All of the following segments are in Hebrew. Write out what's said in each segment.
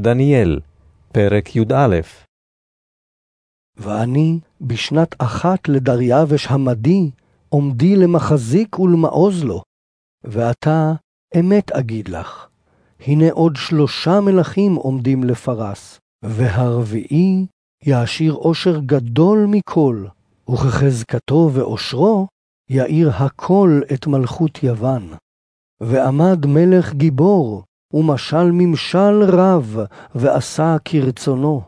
דניאל, פרק י"א ואני, בשנת אחת לדריווש המדי, עומדי למחזיק ולמעוז לו. ועתה, אמת אגיד לך, הנה עוד שלושה מלכים עומדים לפרס, והרביעי יעשיר עושר גדול מכל, וכחזקתו ועושרו יאיר הכל את מלכות יוון. ועמד מלך גיבור, ומשל ממשל רב, ועשה כרצונו.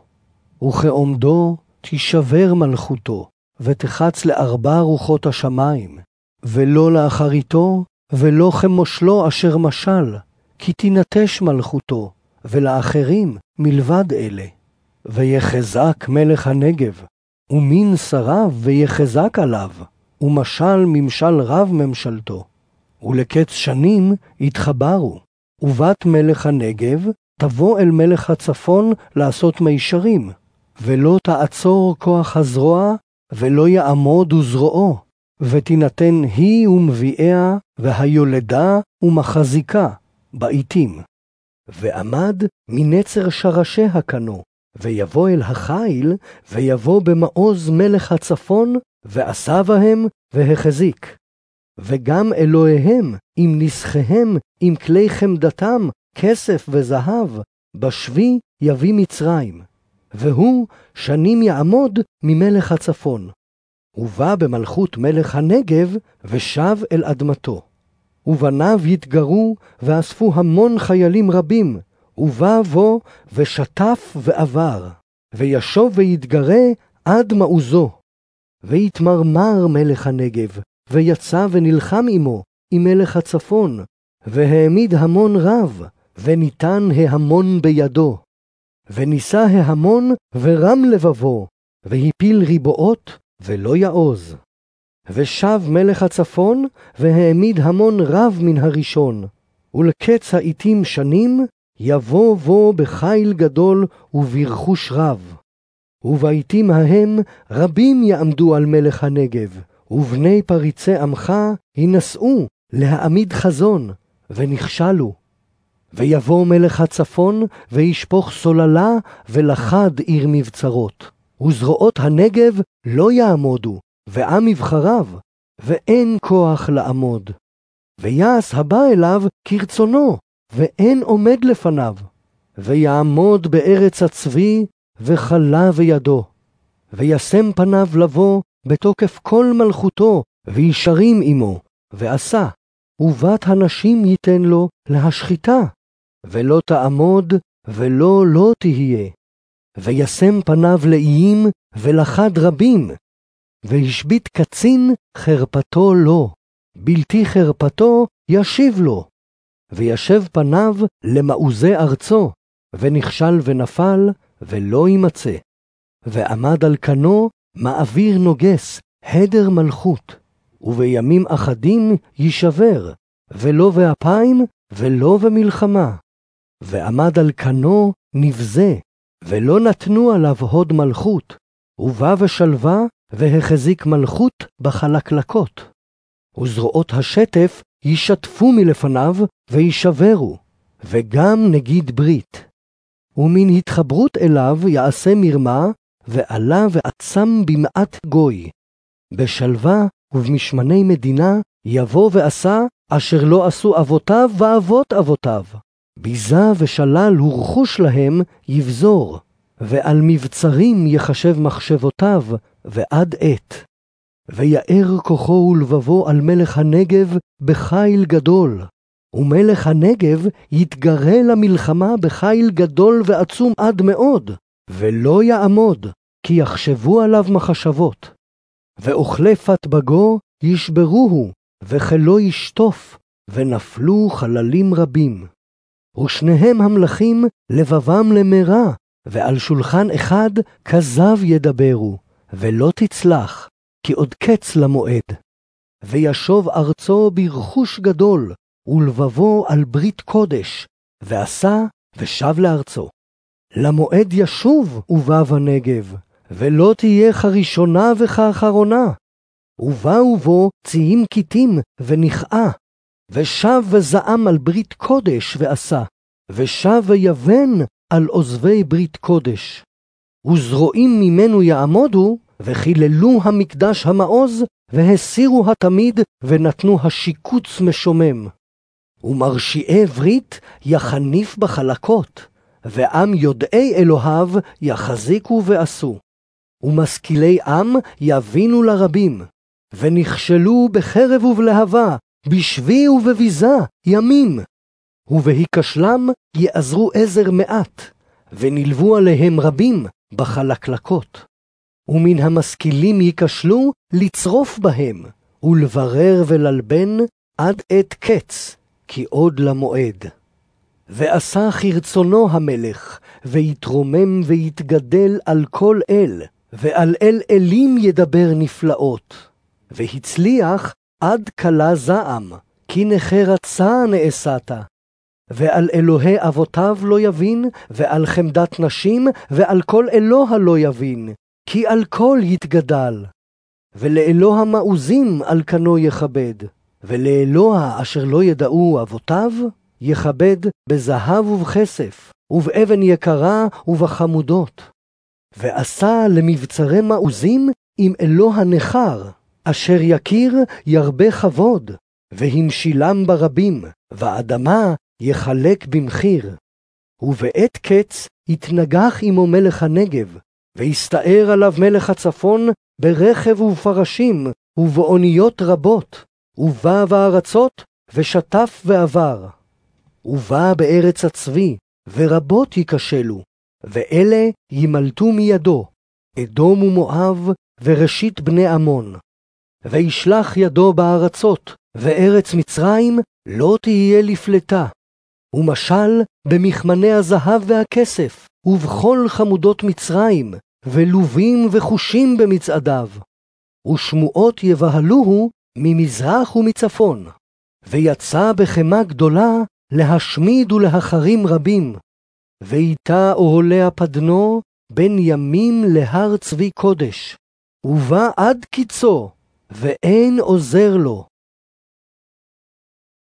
וכעומדו תישבר מלכותו, ותחץ לארבע רוחות השמיים, ולא לאחריתו, ולא כמושלו אשר משל, כי תינטש מלכותו, ולאחרים מלבד אלה. ויחזק מלך הנגב, ומין שריו ויחזק עליו, ומשל ממשל רב ממשלתו. ולקץ שנים יתחברו, ובת מלך הנגב תבוא אל מלך הצפון לעשות מישרים, ולא תעצור כוח הזרוע, ולא יעמוד וזרועו, ותינתן היא ומביאיה, והיולדה ומחזיקה, בעתים. ועמד מנצר שרשיה קנו, ויבוא אל החיל, ויבוא במעוז מלך הצפון, ועשה בהם, והחזיק. וגם אלוהיהם, עם נסחיהם, עם כלי חמדתם, כסף וזהב, בשבי יביא מצרים. והוא שנים יעמוד ממלך הצפון. ובא במלכות מלך הנגב, ושב אל אדמתו. ובניו יתגרו, ואספו המון חיילים רבים, ובא בו, ושטף ועבר, וישוב ויתגרה עד מעוזו. ויתמרמר מלך הנגב, ויצא ונלחם עמו, עם מלך הצפון, והעמיד המון רב, וניתן ההמון בידו. ונישא ההמון, ורם לבבו, והפיל ריבועות, ולא יעוז. ושב מלך הצפון, והעמיד המון רב מן הראשון, ולקץ העתים שנים, יבוא בו בחיל גדול וברכוש רב. ובעתים ההם רבים יעמדו על מלך הנגב, ובני פריצי עמך יינשאו להעמיד חזון, ונכשלו. ויבוא מלך הצפון, וישפוך סוללה, ולחד עיר מבצרות. וזרועות הנגב לא יעמודו, ועם יבחריו, ואין כוח לעמוד. ויעש הבא אליו כרצונו, ואין עומד לפניו. ויעמוד בארץ הצבי, וכלה בידו. וישם פניו לבוא בתוקף כל מלכותו, וישרים עמו, ועשה, ובת הנשים ייתן לו להשחיתה, ולא תעמוד, ולא לא תהיה. וישם פניו לאיים, ולחד רבים, והשבית קצין חרפתו לו, בלתי חרפתו ישיב לו. וישב פניו למעוזי ארצו, ונכשל ונפל, ולא יימצא. ועמד על כנו מעביר נוגס, הדר מלכות, ובימים אחדים יישבר, ולא באפיים, ולא במלחמה. ועמד על כנו נבזה, ולא נתנו עליו הוד מלכות, ובא ושלווה, והחזיק מלכות בחלקלקות. וזרועות השטף ישתפו מלפניו, וישברו, וגם נגיד ברית. ומן התחברות אליו יעשה מרמה, ועלה ועצם במעט גוי. בשלווה ובמשמני מדינה יבוא ועשה אשר לא עשו אבותיו ואבות אבותיו. ביזה ושלל ורכוש להם יבזור, ועל מבצרים יחשב מחשבותיו ועד עת. ויאר כוחו ולבבו על מלך הנגב בחיל גדול, ומלך הנגב יתגרה למלחמה בחיל גדול ועצום עד מאוד, ולא יעמוד, כי יחשבו עליו מחשבות. ואוכלי פת בגו ישברוהו, וכלא ישטוף, ונפלו חללים רבים. ושניהם המלכים לבבם למרע, ועל שולחן אחד כזב ידברו, ולא תצלח, כי עוד קץ למועד. וישוב ארצו ברכוש גדול, ולבבו על ברית קודש, ועשה ושב לארצו. למועד ישוב ובא בנגב, ולא תהיה כראשונה וכאחרונה. ובאו בו ציים כיתים ונכאה, ושב וזעם על ברית קודש ועשה, ושב ויבן על עוזבי ברית קודש. וזרועים ממנו יעמודו, וחיללו המקדש המעוז, והסירו התמיד, ונתנו השיקוץ משומם. ומרשיעי ברית יחניף בחלקות, ועם יודעי אלוהיו יחזיקו ועשו. ומשכילי עם יבינו לרבים, ונכשלו בחרב ובלהבה, בשבי ובביזה, ימים. ובהיכשלם יעזרו עזר מעט, ונלוו עליהם רבים בחלקלקות. ומן המשכילים ייכשלו לצרוף בהם, ולברר וללבן עד עת קץ, כי עוד למועד. ועשה כרצונו המלך, ויתרומם ויתגדל על כל אל, ועל אל אלים ידבר נפלאות. והצליח עד כלה זעם, כי נחרצה נעשת. ועל אלוהי אבותיו לא יבין, ועל חמדת נשים, ועל כל אלוה לא יבין, כי על כל יתגדל. ולאלוה מעוזים על כנו יכבד, ולאלוה אשר לא ידעו אבותיו, יכבד בזהב ובכסף, ובאבן יקרה ובחמודות. ועשה למבצרי מעוזים עם אלוה נכר, אשר יכיר ירבה כבוד, והמשילם ברבים, ואדמה יחלק במחיר. ובעת קץ יתנגח עמו מלך הנגב, והסתער עליו מלך הצפון ברכב ובפרשים, ובאוניות רבות, ובא בארצות, ושטף ועבר. ובא בארץ הצבי, ורבות ייכשלו, ואלה ימלטו מידו, אדום ומואב, וראשית בני עמון. וישלח ידו בארצות, וארץ מצרים לא תהיה לפלטה. ומשל במכמני הזהב והכסף, ובכל חמודות מצרים, ולובים וחושים במצעדיו. ושמועות יבהלוהו ממזרח ומצפון. ויצא בחמה גדולה להשמיד ולהחרים רבים. ואיתה אוהלי הפדנו בין ימים להר צבי קודש. ובא עד קיצו, ואין עוזר לו.